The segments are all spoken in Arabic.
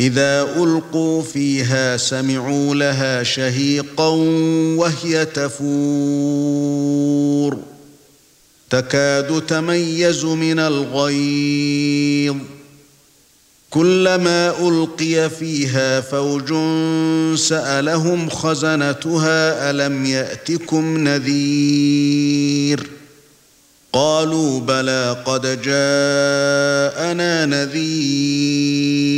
إذا ألقوا فيها سمعوا لها شهيقا وهي تفور. تكاد تميز من الغيظ. كلما ألقي فيها فوج سألهم خزنتها ألم يأتكم نذير. قالوا بلى قد جاءنا نذير.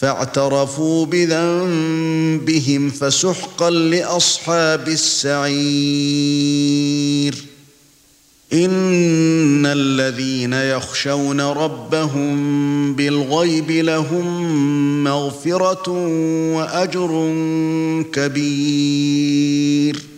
فاعترفوا بذنبهم فسحقا لأصحاب السعير. إن الذين يخشون ربهم بالغيب لهم مغفرة وأجر كبير.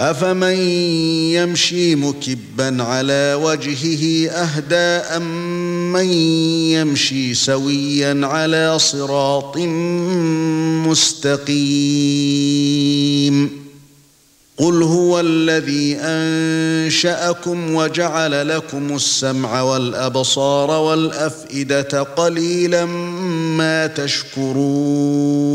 أفمن يمشي مكبا على وجهه أهدى امن يمشي سويا على صراط مستقيم قل هو الذي أنشأكم وجعل لكم السمع والأبصار والأفئدة قليلا ما تشكرون